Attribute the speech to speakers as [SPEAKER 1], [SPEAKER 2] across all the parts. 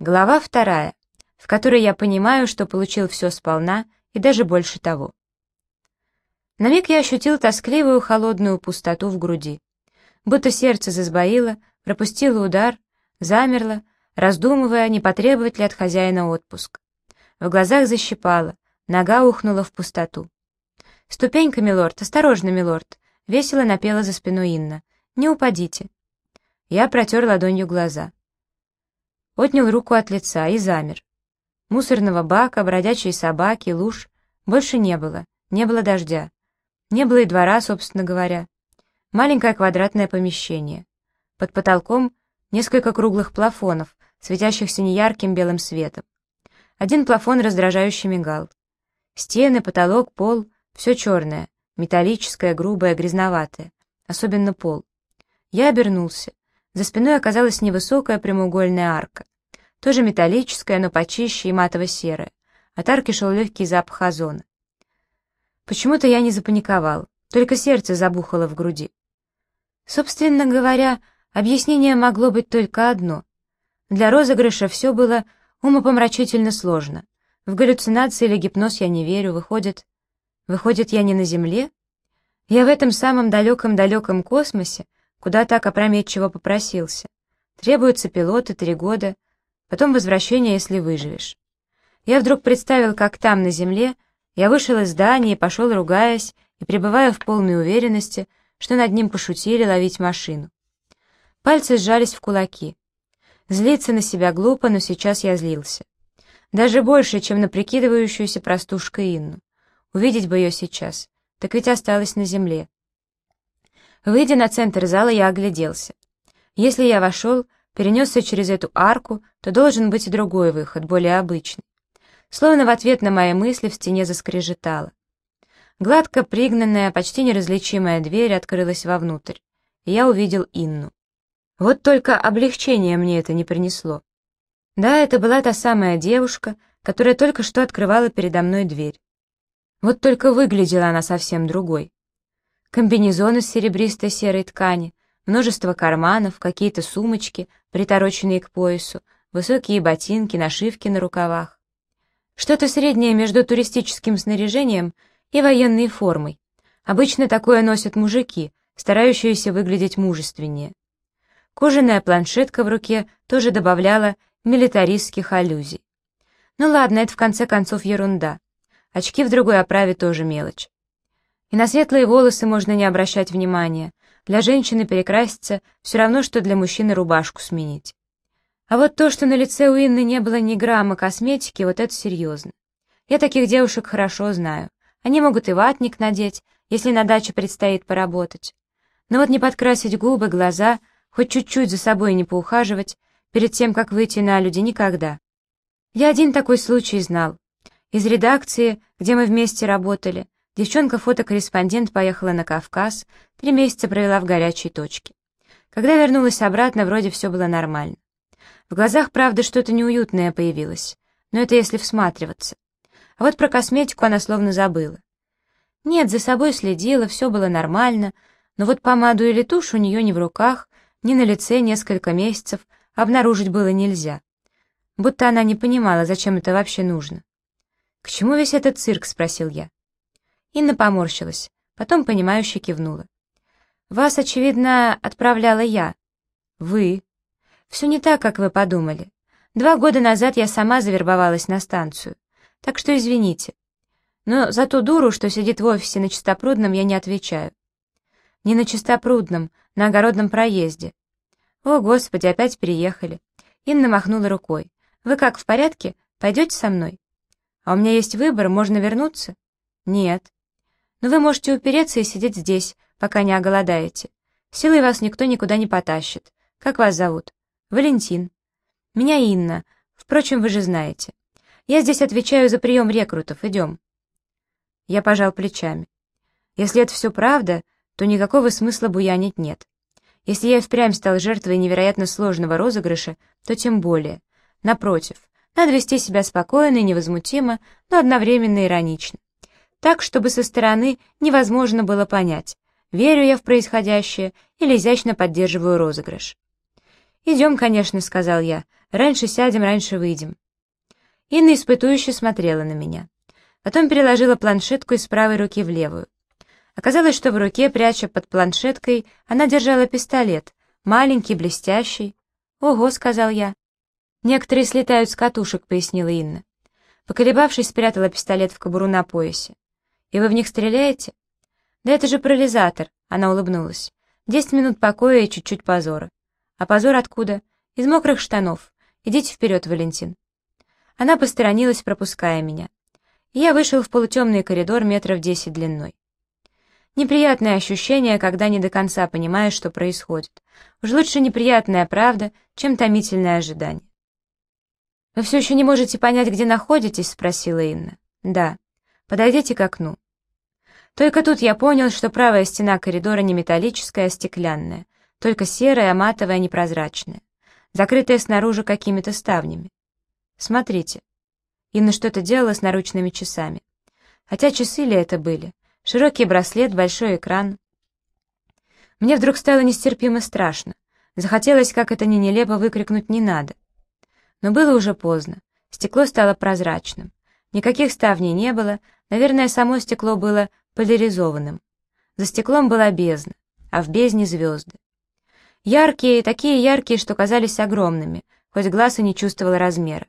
[SPEAKER 1] Глава вторая, в которой я понимаю, что получил все сполна и даже больше того. На миг я ощутил тоскливую холодную пустоту в груди. Будто сердце засбоило, пропустило удар, замерло, раздумывая, не потребовать ли от хозяина отпуск. В глазах защипало, нога ухнула в пустоту. «Ступенька, милорд, осторожно, милорд!» — весело напела за спиной Инна. «Не упадите!» Я протер ладонью глаза. Отнял руку от лица и замер. Мусорного бака, бродячей собаки, луж больше не было, не было дождя. Не было и двора, собственно говоря. Маленькое квадратное помещение. Под потолком несколько круглых плафонов, светящихся неярким белым светом. Один плафон раздражающе мигал. Стены, потолок, пол — все черное, металлическое, грубое, грязноватое. Особенно пол. Я обернулся. За спиной оказалась невысокая прямоугольная арка. Тоже металлическая, но почище и матово-серая. От арки шел легкий запах озона. Почему-то я не запаниковал, только сердце забухало в груди. Собственно говоря, объяснение могло быть только одно. Для розыгрыша все было умопомрачительно сложно. В галлюцинации или гипноз я не верю, выходит... Выходит, я не на Земле? Я в этом самом далеком-далеком космосе, куда так опрометчиво попросился. Требуются пилоты три года, потом возвращение, если выживешь. Я вдруг представил, как там, на Земле, я вышел из здания и пошел, ругаясь, и пребывая в полной уверенности, что над ним пошутили ловить машину. Пальцы сжались в кулаки. Злиться на себя глупо, но сейчас я злился. Даже больше, чем на прикидывающуюся простушка Инну. Увидеть бы ее сейчас, так ведь осталась на земле. Выйдя на центр зала, я огляделся. Если я вошел, перенесся через эту арку, то должен быть и другой выход, более обычный. Словно в ответ на мои мысли в стене заскрежетало. Гладко пригнанная, почти неразличимая дверь открылась вовнутрь, и я увидел Инну. Вот только облегчение мне это не принесло. Да, это была та самая девушка, которая только что открывала передо мной дверь. Вот только выглядела она совсем другой. Комбинезон из серебристой серой ткани, множество карманов, какие-то сумочки, притороченные к поясу, высокие ботинки, нашивки на рукавах. Что-то среднее между туристическим снаряжением и военной формой. Обычно такое носят мужики, старающиеся выглядеть мужественнее. Кожаная планшетка в руке тоже добавляла милитаристских аллюзий. Ну ладно, это в конце концов ерунда. Очки в другой оправе тоже мелочь. И на светлые волосы можно не обращать внимания. Для женщины перекраситься все равно, что для мужчины рубашку сменить. А вот то, что на лице у Инны не было ни грамма косметики, вот это серьезно. Я таких девушек хорошо знаю. Они могут и ватник надеть, если на даче предстоит поработать. Но вот не подкрасить губы, глаза, хоть чуть-чуть за собой не поухаживать, перед тем, как выйти на люди, никогда. Я один такой случай знал. Из редакции, где мы вместе работали, девчонка-фотокорреспондент поехала на Кавказ, три месяца провела в горячей точке. Когда вернулась обратно, вроде все было нормально. В глазах, правда, что-то неуютное появилось, но это если всматриваться. А вот про косметику она словно забыла. Нет, за собой следила, все было нормально, но вот помаду или тушь у нее ни в руках, ни на лице несколько месяцев обнаружить было нельзя. Будто она не понимала, зачем это вообще нужно. «К чему весь этот цирк?» — спросил я. Инна поморщилась, потом понимающе кивнула. «Вас, очевидно, отправляла я». «Вы?» «Все не так, как вы подумали. Два года назад я сама завербовалась на станцию, так что извините. Но за ту дуру, что сидит в офисе на Чистопрудном, я не отвечаю. Не на Чистопрудном, на огородном проезде. О, Господи, опять переехали. Инна махнула рукой. Вы как, в порядке? Пойдете со мной? А у меня есть выбор, можно вернуться? Нет. Но вы можете упереться и сидеть здесь, пока не оголодаете. Силой вас никто никуда не потащит. Как вас зовут? Валентин. Меня Инна. Впрочем, вы же знаете. Я здесь отвечаю за прием рекрутов. Идем. Я пожал плечами. Если это все правда, то никакого смысла буянить нет. Если я впрямь стал жертвой невероятно сложного розыгрыша, то тем более. Напротив, надо вести себя спокойно и невозмутимо, но одновременно иронично. Так, чтобы со стороны невозможно было понять, верю я в происходящее или изящно поддерживаю розыгрыш. «Идем, конечно», — сказал я. «Раньше сядем, раньше выйдем». Инна испытующе смотрела на меня. Потом переложила планшетку из правой руки в левую. Оказалось, что в руке, пряча под планшеткой, она держала пистолет, маленький, блестящий. «Ого», — сказал я. «Некоторые слетают с катушек», — пояснила Инна. Поколебавшись, спрятала пистолет в кобуру на поясе. «И вы в них стреляете?» «Да это же парализатор», — она улыбнулась. «Десять минут покоя и чуть-чуть позора». «А позор откуда?» «Из мокрых штанов. Идите вперед, Валентин». Она посторонилась, пропуская меня. я вышел в полутемный коридор метров десять длиной. Неприятное ощущение, когда не до конца понимаешь, что происходит. Уж лучше неприятная правда, чем томительное ожидание. «Вы все еще не можете понять, где находитесь?» — спросила Инна. «Да. Подойдите к окну». Только тут я понял, что правая стена коридора не металлическая, а стеклянная, только серая, матовая, непрозрачная, закрытая снаружи какими-то ставнями. Смотрите. Инна что-то делала с наручными часами. Хотя часы ли это были? Широкий браслет, большой экран. Мне вдруг стало нестерпимо страшно. Захотелось, как это ни нелепо, выкрикнуть «не надо». Но было уже поздно. Стекло стало прозрачным. Никаких ставней не было, наверное, само стекло было поляризованным. За стеклом была бездна, а в бездне звезды. Яркие, такие яркие, что казались огромными, хоть глаз и не чувствовал размера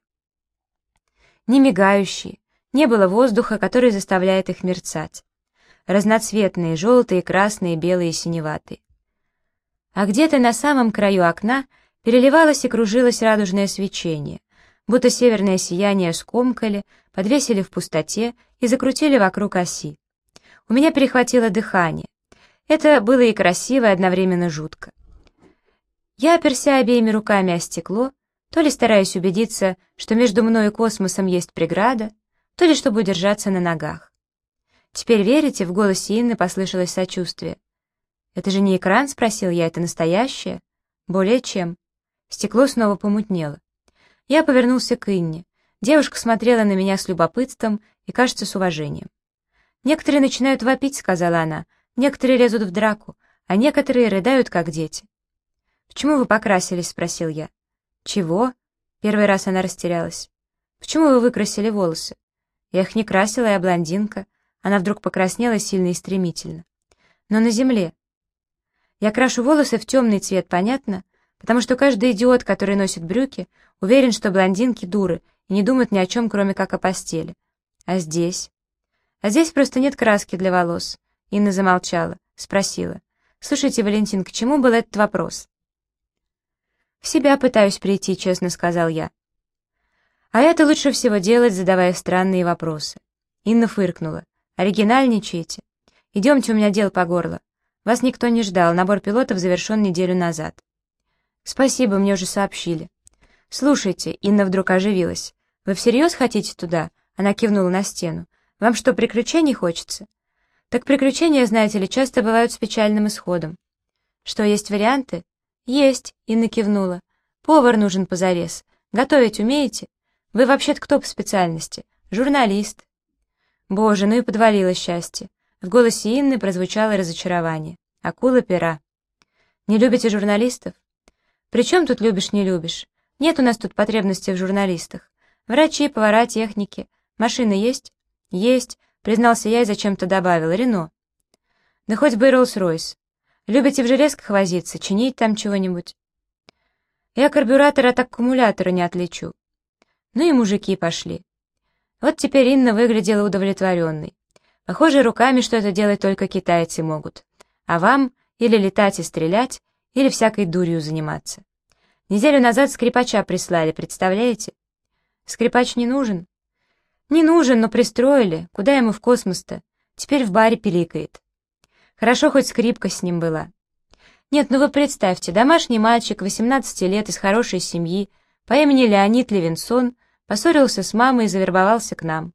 [SPEAKER 1] не мигающие, не было воздуха, который заставляет их мерцать. Разноцветные, желтые, красные, белые, синеватые. А где-то на самом краю окна переливалось и кружилось радужное свечение, будто северное сияние скомкали, подвесили в пустоте и закрутили вокруг оси. У меня перехватило дыхание. Это было и красиво, и одновременно жутко. Я оперся обеими руками о стекло то ли стараясь убедиться, что между мной и космосом есть преграда, то ли чтобы удержаться на ногах. «Теперь верите?» — в голосе Инны послышалось сочувствие. «Это же не экран?» — спросил я. «Это настоящее?» «Более чем». Стекло снова помутнело. Я повернулся к Инне. Девушка смотрела на меня с любопытством и, кажется, с уважением. «Некоторые начинают вопить», — сказала она. «Некоторые лезут в драку, а некоторые рыдают, как дети». «Почему вы покрасились?» — спросил я. «Чего?» Первый раз она растерялась. «Почему вы выкрасили волосы?» «Я их не красила, я блондинка». Она вдруг покраснела сильно и стремительно. «Но на земле». «Я крашу волосы в темный цвет, понятно? Потому что каждый идиот, который носит брюки, уверен, что блондинки дуры и не думают ни о чем, кроме как о постели. А здесь?» «А здесь просто нет краски для волос». Инна замолчала, спросила. «Слушайте, Валентин, к чему был этот вопрос?» «В себя пытаюсь прийти», — честно сказал я. «А это лучше всего делать, задавая странные вопросы». Инна фыркнула. «Оригинальничаете? Идемте, у меня дел по горло. Вас никто не ждал, набор пилотов завершен неделю назад». «Спасибо, мне уже сообщили». «Слушайте», — Инна вдруг оживилась. «Вы всерьез хотите туда?» Она кивнула на стену. «Вам что, приключений хочется?» «Так приключения, знаете ли, часто бывают с печальным исходом». «Что, есть варианты?» «Есть», — Инна кивнула. «Повар нужен позарез. Готовить умеете? Вы вообще-то кто по специальности? Журналист». Боже, ну и подвалило счастье. В голосе Инны прозвучало разочарование. Акула пера. «Не любите журналистов?» «При чем тут любишь, не любишь? Нет у нас тут потребности в журналистах. Врачи, повара, техники. Машины есть?» «Есть», — признался я и зачем-то добавил. «Рено». «Да хоть бы и Роллс-Ройс. Любите в железках возиться, чинить там чего-нибудь? Я карбюратор от аккумулятора не отличу. Ну и мужики пошли. Вот теперь Инна выглядела удовлетворенной. Похоже, руками что-то делать только китайцы могут. А вам или летать и стрелять, или всякой дурью заниматься. Неделю назад скрипача прислали, представляете? Скрипач не нужен? Не нужен, но пристроили. Куда ему в космос-то? Теперь в баре пиликает. Хорошо, хоть скрипка с ним была. Нет, ну вы представьте, домашний мальчик, 18 лет, из хорошей семьи, по имени Леонид Левинсон, поссорился с мамой и завербовался к нам.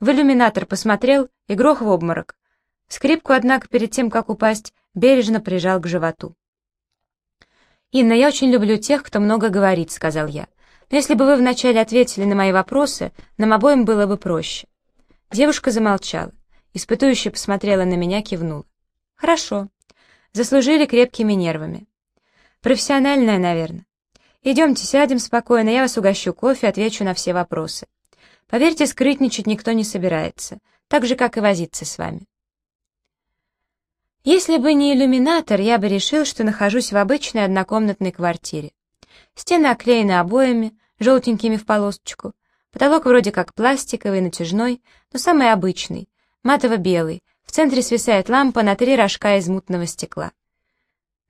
[SPEAKER 1] В иллюминатор посмотрел и грох в обморок. Скрипку, однако, перед тем, как упасть, бережно прижал к животу. «Инна, я очень люблю тех, кто много говорит», — сказал я. «Но если бы вы вначале ответили на мои вопросы, нам обоим было бы проще». Девушка замолчала. Испытующе посмотрела на меня, кивнула. Хорошо. Заслужили крепкими нервами. Профессиональная, наверное. Идемте, сядем спокойно, я вас угощу кофе, отвечу на все вопросы. Поверьте, скрытничать никто не собирается, так же, как и возиться с вами. Если бы не иллюминатор, я бы решил, что нахожусь в обычной однокомнатной квартире. Стены оклеены обоями, желтенькими в полосочку. Потолок вроде как пластиковый, натяжной, но самый обычный, матово-белый. В центре свисает лампа на три рожка из мутного стекла.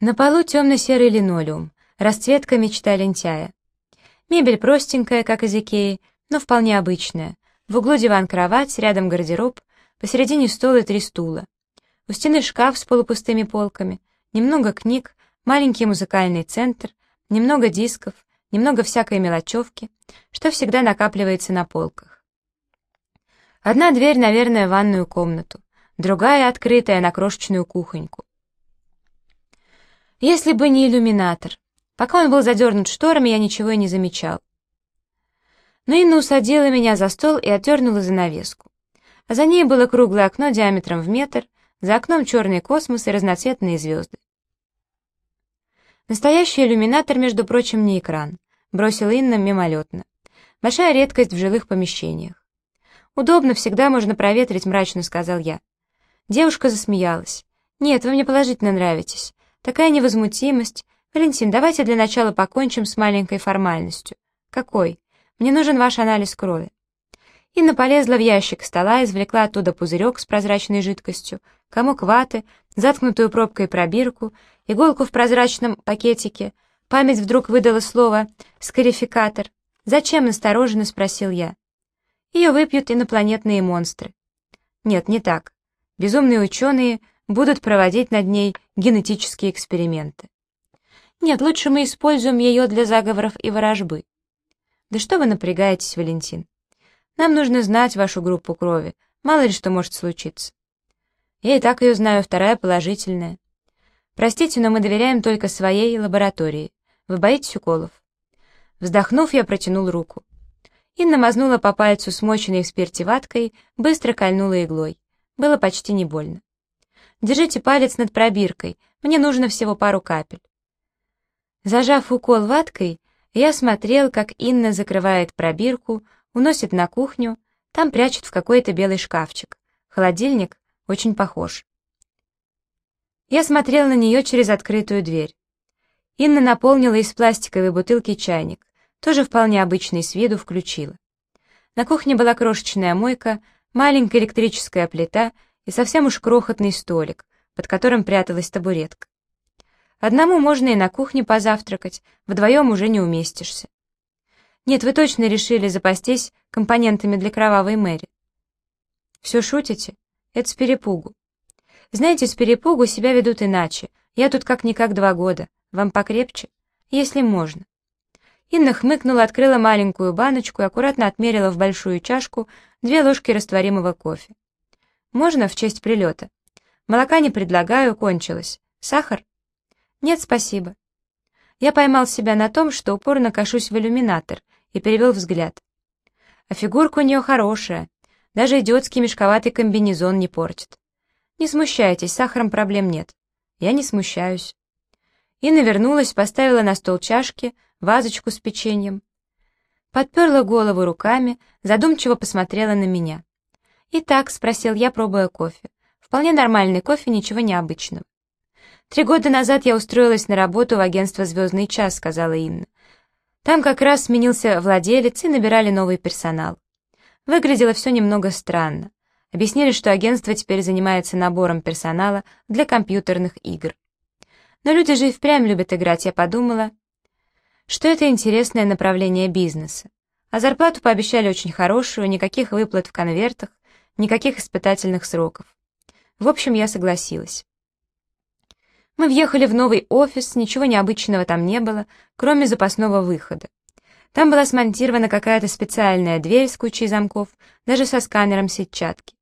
[SPEAKER 1] На полу темно-серый линолеум, расцветка мечта лентяя. Мебель простенькая, как из Икеи, но вполне обычная. В углу диван-кровать, рядом гардероб, посередине стол и три стула. У стены шкаф с полупустыми полками, немного книг, маленький музыкальный центр, немного дисков, немного всякой мелочевки, что всегда накапливается на полках. Одна дверь, наверное, в ванную комнату, другая открытая на крошечную кухоньку. Если бы не иллюминатор. Пока он был задернут шторами, я ничего и не замечал. Но Инна усадила меня за стол и оттернула занавеску. А за ней было круглое окно диаметром в метр, за окном черный космос и разноцветные звезды. Настоящий иллюминатор, между прочим, не экран, бросила Инна мимолетно. Большая редкость в жилых помещениях. «Удобно, всегда можно проветрить», — мрачно сказал я. Девушка засмеялась. «Нет, вы мне положительно нравитесь. Такая невозмутимость. Валентин, давайте для начала покончим с маленькой формальностью». «Какой? Мне нужен ваш анализ крови». Инна полезла в ящик стола, извлекла оттуда пузырек с прозрачной жидкостью, комок ваты, заткнутую пробкой пробирку, иголку в прозрачном пакетике. Память вдруг выдала слово «скарификатор». «Зачем?» — настороженно спросил я. Ее выпьют инопланетные монстры. Нет, не так. Безумные ученые будут проводить над ней генетические эксперименты. Нет, лучше мы используем ее для заговоров и ворожбы. Да что вы напрягаетесь, Валентин? Нам нужно знать вашу группу крови. Мало ли что может случиться. Я и так ее знаю, вторая положительная. Простите, но мы доверяем только своей лаборатории. Вы боитесь уколов?» Вздохнув, я протянул руку. Инна мазнула по пальцу смоченной в спирте ваткой, быстро кольнула иглой. Было почти не больно. «Держите палец над пробиркой, мне нужно всего пару капель». Зажав укол ваткой, я смотрел, как Инна закрывает пробирку, уносит на кухню, там прячет в какой-то белый шкафчик. Холодильник очень похож. Я смотрел на нее через открытую дверь. Инна наполнила из пластиковой бутылки чайник, тоже вполне обычный с виду, включила. На кухне была крошечная мойка, маленькая электрическая плита и совсем уж крохотный столик, под которым пряталась табуретка. Одному можно и на кухне позавтракать, вдвоем уже не уместишься. Нет, вы точно решили запастись компонентами для кровавой Мэри. Все шутите? Это с перепугу. Знаете, с перепугу себя ведут иначе. Я тут как-никак два года. Вам покрепче? Если можно. Инна хмыкнула, открыла маленькую баночку и аккуратно отмерила в большую чашку две ложки растворимого кофе. «Можно в честь прилета?» «Молока не предлагаю, кончилось. Сахар?» «Нет, спасибо». Я поймал себя на том, что упорно кашусь в иллюминатор, и перевел взгляд. А фигурка у нее хорошая, даже идиотский мешковатый комбинезон не портит. Не смущайтесь, с сахаром проблем нет. Я не смущаюсь. Инна вернулась, поставила на стол чашки, вазочку с печеньем. Подперла голову руками, задумчиво посмотрела на меня. «Итак», — спросил я, пробуя кофе. «Вполне нормальный кофе, ничего необычного». «Три года назад я устроилась на работу в агентство «Звездный час», — сказала Инна. Там как раз сменился владелец и набирали новый персонал. Выглядело все немного странно. Объяснили, что агентство теперь занимается набором персонала для компьютерных игр. Но люди же и впрямь любят играть, я подумала, что это интересное направление бизнеса. А зарплату пообещали очень хорошую, никаких выплат в конвертах, никаких испытательных сроков. В общем, я согласилась. Мы въехали в новый офис, ничего необычного там не было, кроме запасного выхода. Там была смонтирована какая-то специальная дверь с кучей замков, даже со сканером сетчатки.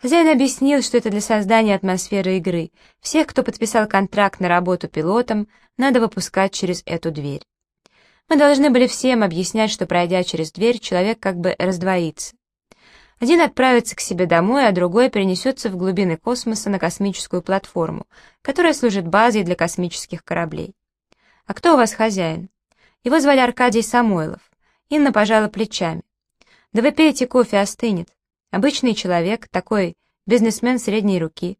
[SPEAKER 1] Хозяин объяснил, что это для создания атмосферы игры. Всех, кто подписал контракт на работу пилотом, надо выпускать через эту дверь. Мы должны были всем объяснять, что, пройдя через дверь, человек как бы раздвоится. Один отправится к себе домой, а другой перенесется в глубины космоса на космическую платформу, которая служит базой для космических кораблей. «А кто у вас хозяин?» Его звали Аркадий Самойлов. Инна пожала плечами. «Да вы пейте кофе, остынет. Обычный человек, такой бизнесмен средней руки.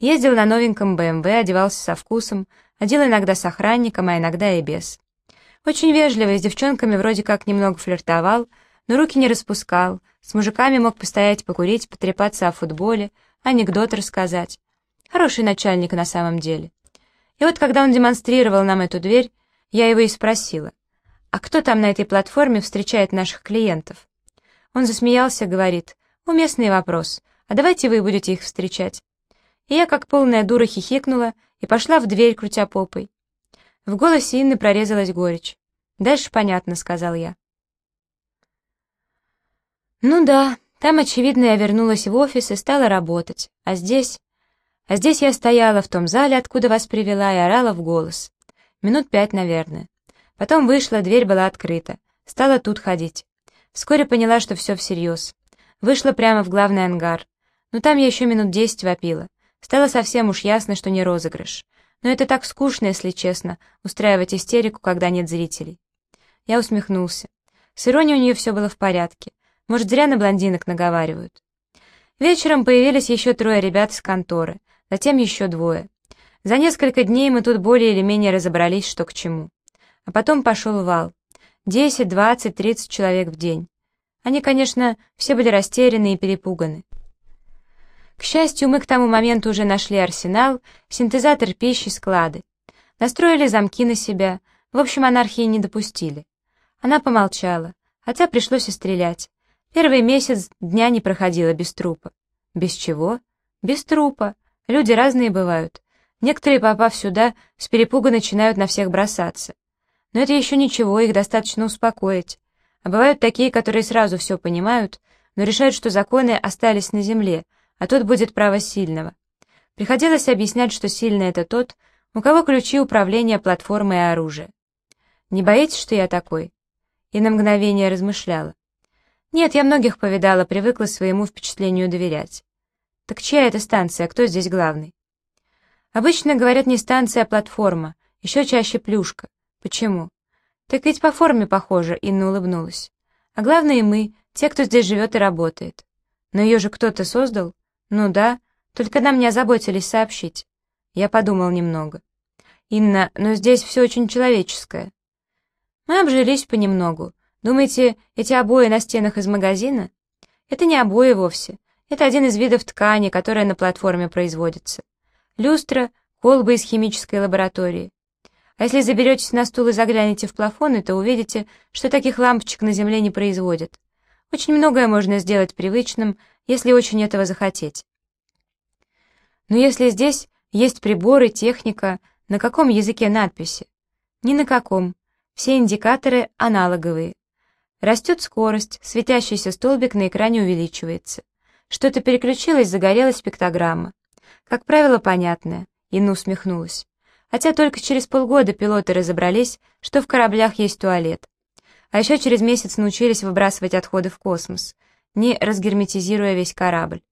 [SPEAKER 1] Ездил на новеньком БМВ, одевался со вкусом, одел иногда с охранником, а иногда и без. Очень вежливый, с девчонками вроде как немного флиртовал, но руки не распускал, с мужиками мог постоять, покурить, потрепаться о футболе, анекдот рассказать. Хороший начальник на самом деле. И вот когда он демонстрировал нам эту дверь, я его и спросила, «А кто там на этой платформе встречает наших клиентов?» Он засмеялся, говорит, «Уместный вопрос, а давайте вы будете их встречать». И я, как полная дура, хихикнула и пошла в дверь, крутя попой. В голосе Инны прорезалась горечь. «Дальше понятно», — сказал я. Ну да, там, очевидно, я вернулась в офис и стала работать. А здесь... А здесь я стояла в том зале, откуда вас привела, и орала в голос. Минут пять, наверное. Потом вышла, дверь была открыта. Стала тут ходить. Вскоре поняла, что все всерьез. Вышла прямо в главный ангар. Но там я еще минут десять вопила. Стало совсем уж ясно, что не розыгрыш. Но это так скучно, если честно, устраивать истерику, когда нет зрителей. Я усмехнулся. С иронией у нее все было в порядке. Может, зря на блондинок наговаривают. Вечером появились еще трое ребят из конторы, затем еще двое. За несколько дней мы тут более или менее разобрались, что к чему. А потом пошел вал. Десять, двадцать, тридцать человек в день. Они, конечно, все были растеряны и перепуганы. К счастью, мы к тому моменту уже нашли арсенал, синтезатор пищи, склады. Настроили замки на себя, в общем, анархии не допустили. Она помолчала, хотя пришлось и стрелять. Первый месяц дня не проходило без трупа. Без чего? Без трупа. Люди разные бывают. Некоторые, попав сюда, с перепуга начинают на всех бросаться. Но это еще ничего, их достаточно успокоить. А бывают такие, которые сразу все понимают, но решают, что законы остались на земле, а тут будет право сильного. Приходилось объяснять, что сильный — это тот, у кого ключи управления платформой и оружия. «Не боитесь, что я такой?» И на мгновение размышляла. Нет, я многих повидала, привыкла своему впечатлению доверять. Так чья это станция, кто здесь главный? Обычно говорят не станция, а платформа, еще чаще плюшка. Почему? Так ведь по форме похоже, Инна улыбнулась. А главное мы, те, кто здесь живет и работает. Но ее же кто-то создал? Ну да, только нам не озаботились сообщить. Я подумал немного. Инна, но здесь все очень человеческое. Мы обжились понемногу, Думаете, эти обои на стенах из магазина? Это не обои вовсе. Это один из видов ткани, которая на платформе производится. Люстра, колбы из химической лаборатории. А если заберетесь на стул и заглянете в плафоны, то увидите, что таких лампочек на Земле не производят. Очень многое можно сделать привычным, если очень этого захотеть. Но если здесь есть приборы, техника, на каком языке надписи? Ни на каком. Все индикаторы аналоговые. Растет скорость, светящийся столбик на экране увеличивается. Что-то переключилось, загорелась пиктограмма. Как правило, понятная. Инна усмехнулась. Хотя только через полгода пилоты разобрались, что в кораблях есть туалет. А еще через месяц научились выбрасывать отходы в космос, не разгерметизируя весь корабль.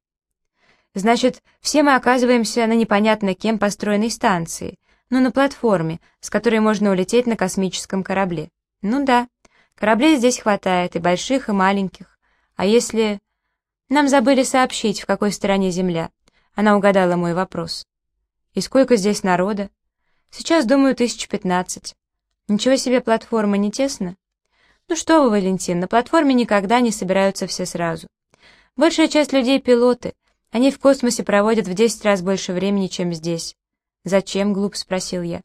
[SPEAKER 1] Значит, все мы оказываемся на непонятно кем построенной станции, но на платформе, с которой можно улететь на космическом корабле. Ну да. Кораблей здесь хватает, и больших, и маленьких. А если... Нам забыли сообщить, в какой стороне Земля. Она угадала мой вопрос. И сколько здесь народа? Сейчас, думаю, тысяч пятнадцать. Ничего себе, платформа не тесно? Ну что вы, Валентин, на платформе никогда не собираются все сразу. Большая часть людей — пилоты. Они в космосе проводят в десять раз больше времени, чем здесь. «Зачем?» — глуп спросил я.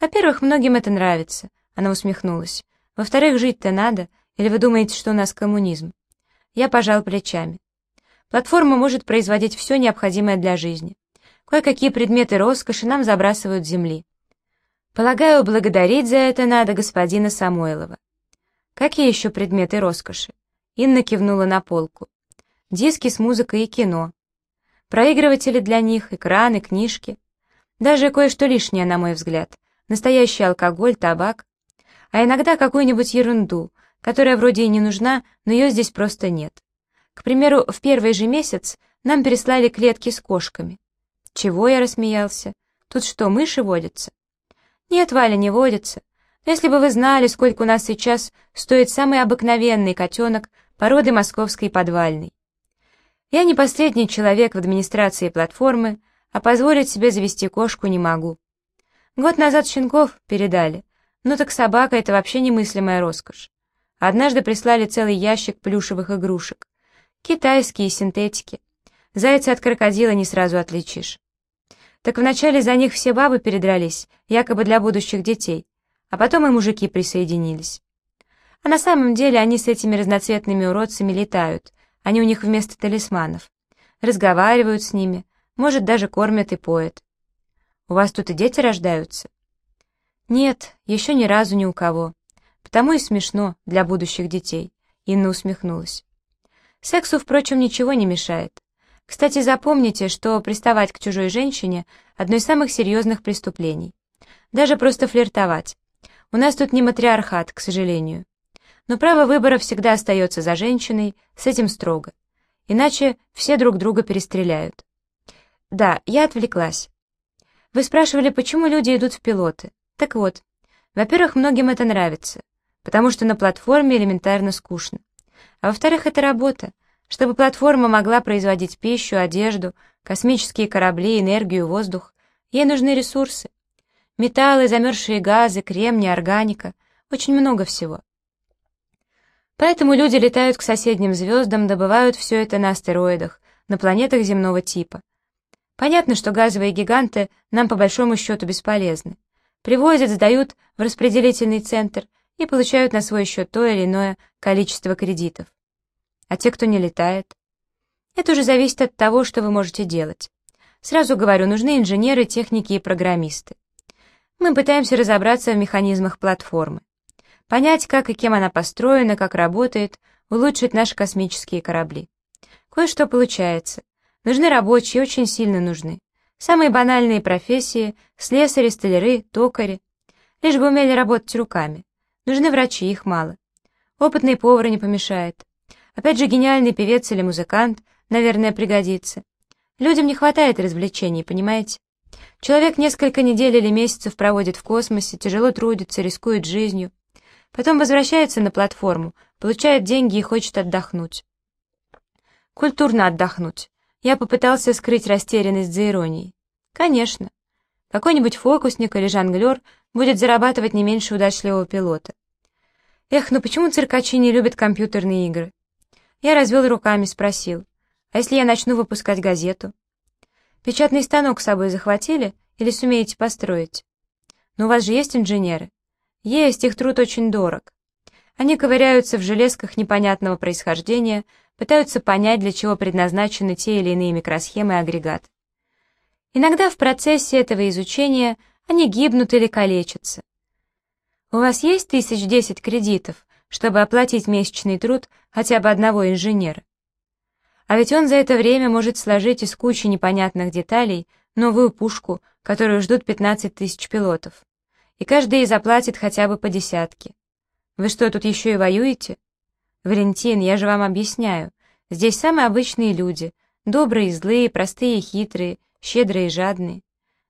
[SPEAKER 1] «Во-первых, многим это нравится», — она усмехнулась. Во-вторых, жить-то надо, или вы думаете, что у нас коммунизм? Я пожал плечами. Платформа может производить все необходимое для жизни. Кое-какие предметы роскоши нам забрасывают земли. Полагаю, благодарить за это надо господина Самойлова. Какие еще предметы роскоши? Инна кивнула на полку. Диски с музыкой и кино. Проигрыватели для них, экраны, книжки. Даже кое-что лишнее, на мой взгляд. Настоящий алкоголь, табак а иногда какую-нибудь ерунду, которая вроде и не нужна, но ее здесь просто нет. К примеру, в первый же месяц нам переслали клетки с кошками. Чего я рассмеялся? Тут что, мыши водятся? Нет, Валя, не водятся. Но если бы вы знали, сколько у нас сейчас стоит самый обыкновенный котенок породы московской подвальной. Я не последний человек в администрации платформы, а позволить себе завести кошку не могу. Год назад щенков передали, ну так собака — это вообще немыслимая роскошь. Однажды прислали целый ящик плюшевых игрушек. Китайские, синтетики. Зайца от крокодила не сразу отличишь. Так вначале за них все бабы передрались, якобы для будущих детей, а потом и мужики присоединились. А на самом деле они с этими разноцветными уродцами летают, они у них вместо талисманов. Разговаривают с ними, может, даже кормят и поят. У вас тут и дети рождаются? Нет, еще ни разу ни у кого. Потому и смешно для будущих детей. Инна усмехнулась. Сексу, впрочем, ничего не мешает. Кстати, запомните, что приставать к чужой женщине – одно из самых серьезных преступлений. Даже просто флиртовать. У нас тут не матриархат, к сожалению. Но право выбора всегда остается за женщиной, с этим строго. Иначе все друг друга перестреляют. Да, я отвлеклась. Вы спрашивали, почему люди идут в пилоты. Так вот, во-первых, многим это нравится, потому что на платформе элементарно скучно. А во-вторых, это работа. Чтобы платформа могла производить пищу, одежду, космические корабли, энергию, воздух, ей нужны ресурсы. Металлы, замерзшие газы, кремни, органика, очень много всего. Поэтому люди летают к соседним звездам, добывают все это на астероидах, на планетах земного типа. Понятно, что газовые гиганты нам по большому счету бесполезны. Привозят, сдают в распределительный центр и получают на свой счет то или иное количество кредитов. А те, кто не летает? Это уже зависит от того, что вы можете делать. Сразу говорю, нужны инженеры, техники и программисты. Мы пытаемся разобраться в механизмах платформы понять, как и кем она построена, как работает, улучшить наши космические корабли. Кое-что получается. Нужны рабочие, очень сильно нужны. Самые банальные профессии — слесари, столяры, токари. Лишь бы умели работать руками. Нужны врачи, их мало. Опытный повар не помешает. Опять же, гениальный певец или музыкант, наверное, пригодится. Людям не хватает развлечений, понимаете? Человек несколько недель или месяцев проводит в космосе, тяжело трудится, рискует жизнью. Потом возвращается на платформу, получает деньги и хочет отдохнуть. Культурно отдохнуть. Я попытался скрыть растерянность за иронией. Конечно. Какой-нибудь фокусник или жонглер будет зарабатывать не меньше удачливого пилота. Эх, ну почему циркачи не любят компьютерные игры? Я развел руками, спросил. А если я начну выпускать газету? Печатный станок с собой захватили или сумеете построить? Но у вас же есть инженеры. Есть, их труд очень дорог. Они ковыряются в железках непонятного происхождения, пытаются понять, для чего предназначены те или иные микросхемы и агрегаты. Иногда в процессе этого изучения они гибнут или калечатся. У вас есть тысяч десять кредитов, чтобы оплатить месячный труд хотя бы одного инженера? А ведь он за это время может сложить из кучи непонятных деталей новую пушку, которую ждут 15 тысяч пилотов и каждый заплатит хотя бы по десятке. Вы что, тут еще и воюете? Валентин, я же вам объясняю. Здесь самые обычные люди. Добрые, злые, простые, хитрые, щедрые и жадные.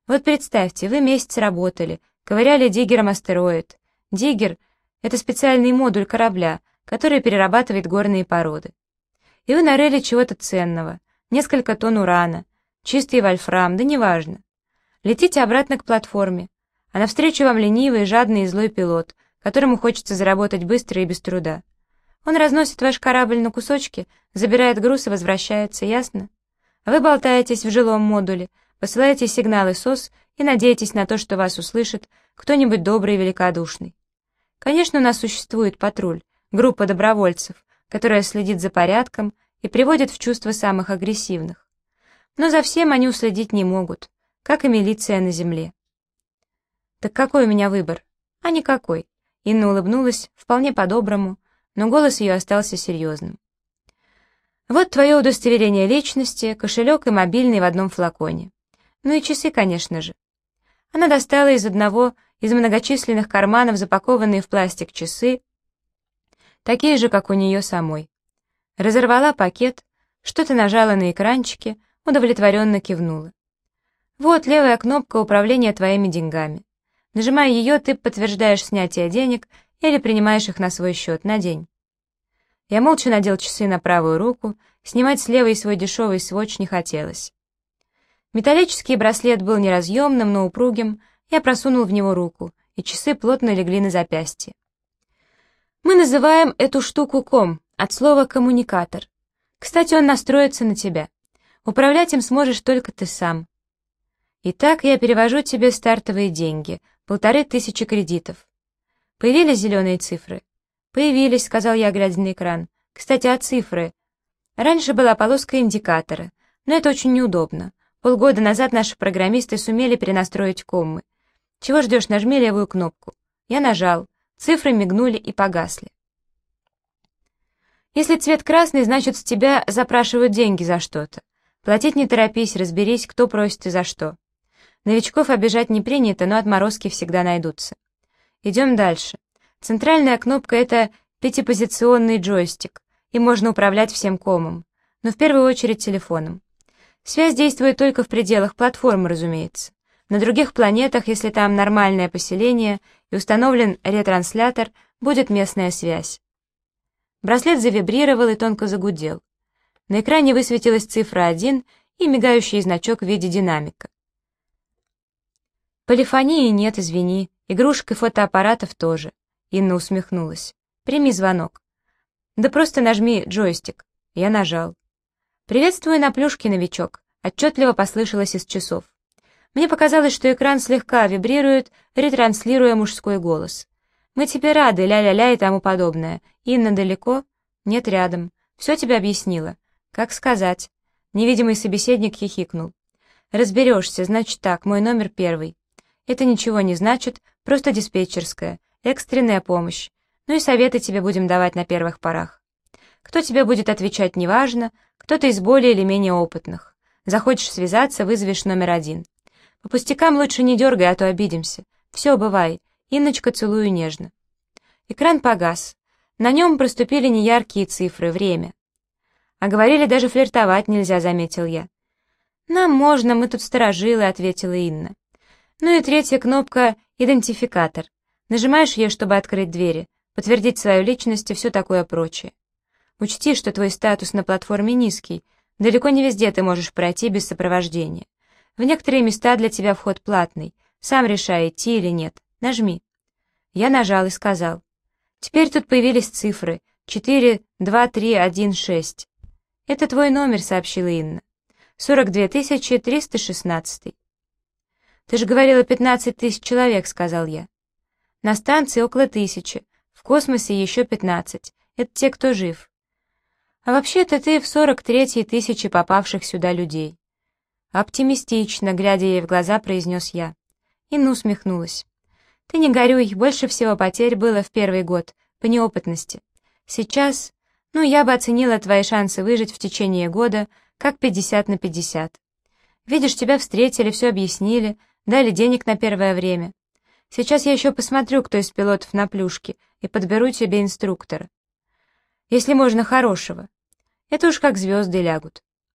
[SPEAKER 1] Вот представьте, вы месяц работали, ковыряли диггером астероид. Диггер — это специальный модуль корабля, который перерабатывает горные породы. И вы нарыли чего-то ценного, несколько тонн урана, чистый вольфрам, да неважно. Летите обратно к платформе, а навстречу вам ленивый, жадный и злой пилот, которому хочется заработать быстро и без труда. Он разносит ваш корабль на кусочки, забирает груз и возвращается, ясно? Вы болтаетесь в жилом модуле, посылаете сигналы СОС и надеетесь на то, что вас услышит кто-нибудь добрый и великодушный. Конечно, у нас существует патруль, группа добровольцев, которая следит за порядком и приводит в чувство самых агрессивных. Но за всем они уследить не могут, как и милиция на земле. «Так какой у меня выбор?» «А никакой». Инна улыбнулась, вполне по-доброму, но голос ее остался серьезным. «Вот твое удостоверение личности, кошелек и мобильный в одном флаконе. Ну и часы, конечно же». Она достала из одного из многочисленных карманов запакованные в пластик часы, такие же, как у нее самой. Разорвала пакет, что-то нажала на экранчике, удовлетворенно кивнула. «Вот левая кнопка управления твоими деньгами. Нажимая ее, ты подтверждаешь снятие денег или принимаешь их на свой счет на день. Я молча надел часы на правую руку, снимать с левой свой дешевый сводч не хотелось. Металлический браслет был неразъемным, но упругим, я просунул в него руку, и часы плотно легли на запястье. Мы называем эту штуку ком, от слова «коммуникатор». Кстати, он настроится на тебя. Управлять им сможешь только ты сам. Итак, я перевожу тебе стартовые деньги, полторы тысячи кредитов. Появились зеленые цифры? Появились, сказал я, глядя на экран. Кстати, а цифры? Раньше была полоска индикатора, но это очень неудобно. Полгода назад наши программисты сумели перенастроить коммы. Чего ждешь, нажми левую кнопку. Я нажал. Цифры мигнули и погасли. Если цвет красный, значит, с тебя запрашивают деньги за что-то. Платить не торопись, разберись, кто просит и за что. Новичков обижать не принято, но отморозки всегда найдутся. Идем дальше. Центральная кнопка — это пятипозиционный джойстик, и можно управлять всем комом, но в первую очередь телефоном. Связь действует только в пределах платформы, разумеется. На других планетах, если там нормальное поселение и установлен ретранслятор, будет местная связь. Браслет завибрировал и тонко загудел. На экране высветилась цифра 1 и мигающий значок в виде динамика. Полифонии нет, извини, игрушек и фотоаппаратов тоже. Инна усмехнулась. «Прими звонок». «Да просто нажми джойстик». Я нажал. «Приветствую на плюшке, новичок», — отчетливо послышалось из часов. Мне показалось, что экран слегка вибрирует, ретранслируя мужской голос. «Мы тебе рады, ля-ля-ля и тому подобное. Инна далеко?» «Нет, рядом. Все тебе объяснила». «Как сказать?» Невидимый собеседник хихикнул. «Разберешься, значит так, мой номер первый. Это ничего не значит, просто диспетчерская экстренная помощь. Ну и советы тебе будем давать на первых порах. Кто тебе будет отвечать, неважно, кто-то из более или менее опытных. Захочешь связаться, вызовешь номер один. По пустякам лучше не дергай, а то обидимся. Все, бывай. Инночка, целую нежно. Экран погас. На нем проступили неяркие цифры, время. А говорили, даже флиртовать нельзя, заметил я. «Нам можно, мы тут сторожилы», — ответила Инна. Ну и третья кнопка — идентификатор. Нажимаешь ее, чтобы открыть двери, подтвердить свою личность и все такое прочее. Учти, что твой статус на платформе низкий, далеко не везде ты можешь пройти без сопровождения. В некоторые места для тебя вход платный, сам решай, идти или нет. Нажми. Я нажал и сказал. Теперь тут появились цифры 4, 2, 3, 1, 6. Это твой номер, сообщила Инна. 42 316. Ты же говорила 15 тысяч человек, сказал я. На станции около тысячи, в космосе еще пятнадцать. Это те, кто жив. А вообще-то ты в сорок третьей тысячи попавших сюда людей. Оптимистично, глядя ей в глаза, произнес я. Инна усмехнулась. Ты не горюй, больше всего потерь было в первый год, по неопытности. Сейчас, ну, я бы оценила твои шансы выжить в течение года как пятьдесят на пятьдесят. Видишь, тебя встретили, все объяснили, дали денег на первое время. Сейчас я еще посмотрю, кто из пилотов на плюшке, и подберу тебе инструктора. Если можно, хорошего. Это уж как звезды лягут.